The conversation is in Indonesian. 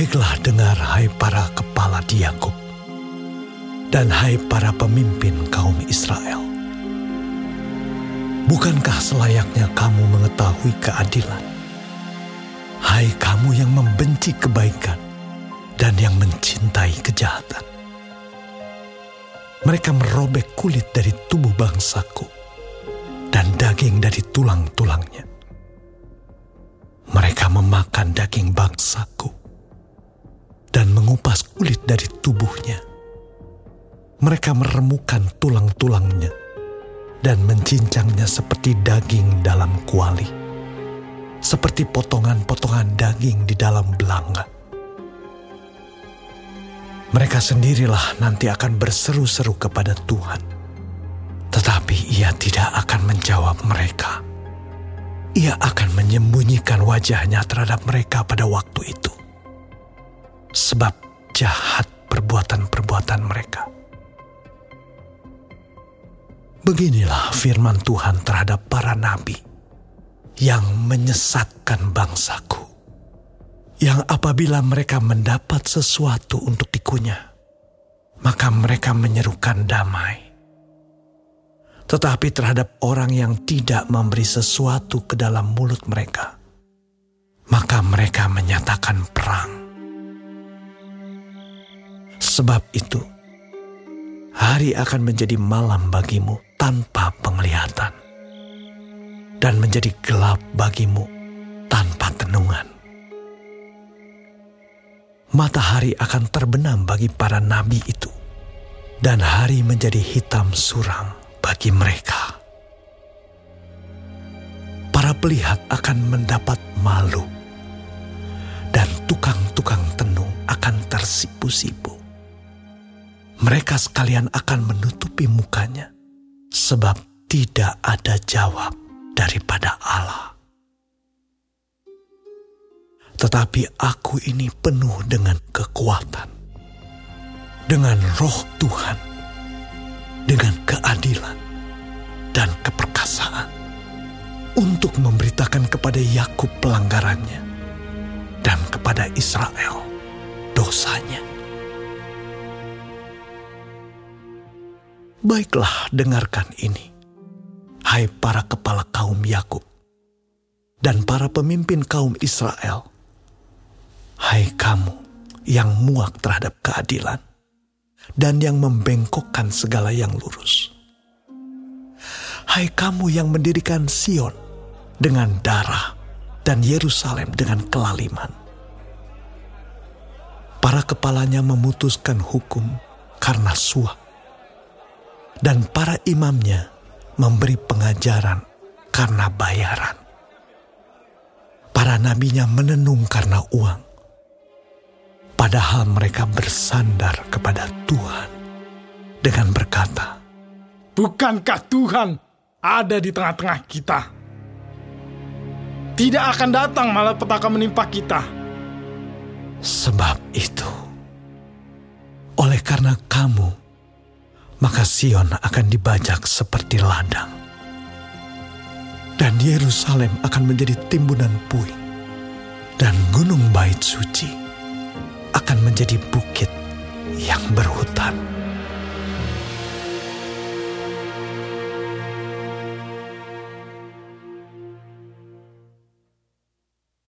Baiklah dengar hai para kepala di Yakub dan hai para pemimpin kaum Israel. Bukankah selayaknya kamu mengetahui keadilan? Hai kamu yang membenci kebaikan dan yang mencintai kejahatan. Mereka merobek kulit dari tubuh bangsaku dan daging dari tulang-tulangnya. Mereka memakan daging bangsaku dan mengupas kulit dari tubuhnya. Mereka meremukan tulang-tulangnya dan mencincangnya seperti daging dalam kuali, seperti potongan-potongan daging di dalam belanga. Mereka sendirilah nanti akan berseru-seru kepada Tuhan, tetapi Ia tidak akan menjawab mereka. Ia akan menyembunyikan wajahnya terhadap mereka pada waktu itu, sebab jahat perbuatan-perbuatan mereka. Beginilah firman Tuhan terhadap para nabi yang menyesatkan bangsaku. Yang apabila mereka mendapat sesuatu untuk dikunyah, maka mereka menyerukan damai. Tetapi terhadap orang yang tidak memberi sesuatu ke dalam mulut mereka, maka mereka menyatakan perang. Sebab itu, hari akan menjadi malam bagimu tanpa penglihatan, dan menjadi gelap bagimu tanpa tenungan. Matahari akan terbenam bagi para nabi itu, dan hari menjadi hitam suram bagi mereka. Para pelihat akan mendapat malu, dan tukang-tukang tenung akan tersipu-sipu. Mereka sekalian akan menutupi mukanya sebab tidak ada jawab daripada Allah. Tetapi aku ini penuh dengan kekuatan, dengan roh Tuhan, dengan untuk memberitakan kepada Yakub pelanggarannya dan kepada Israel dosanya. Baiklah dengarkan ini, hai para kepala kaum Yakub dan para pemimpin kaum Israel. Hai kamu yang muak terhadap keadilan dan yang membengkokkan segala yang lurus. Hai kamu yang mendirikan Sion dengan darah dan Yerusalem dengan kelaliman. Para kepalanya memutuskan hukum karena suap dan para imamnya memberi pengajaran karena bayaran. Para nabinya menenung karena uang, padahal mereka bersandar kepada Tuhan dengan berkata, Bukankah Tuhan ada di tengah-tengah kita? Tidak akan datang malah petaka menimpa kita. Sebab itu, oleh karena kamu maka Sion akan dibajak seperti ladang. Dan Yerusalem akan menjadi timbunan puing. Dan gunung bait suci akan menjadi bukit yang berhutan.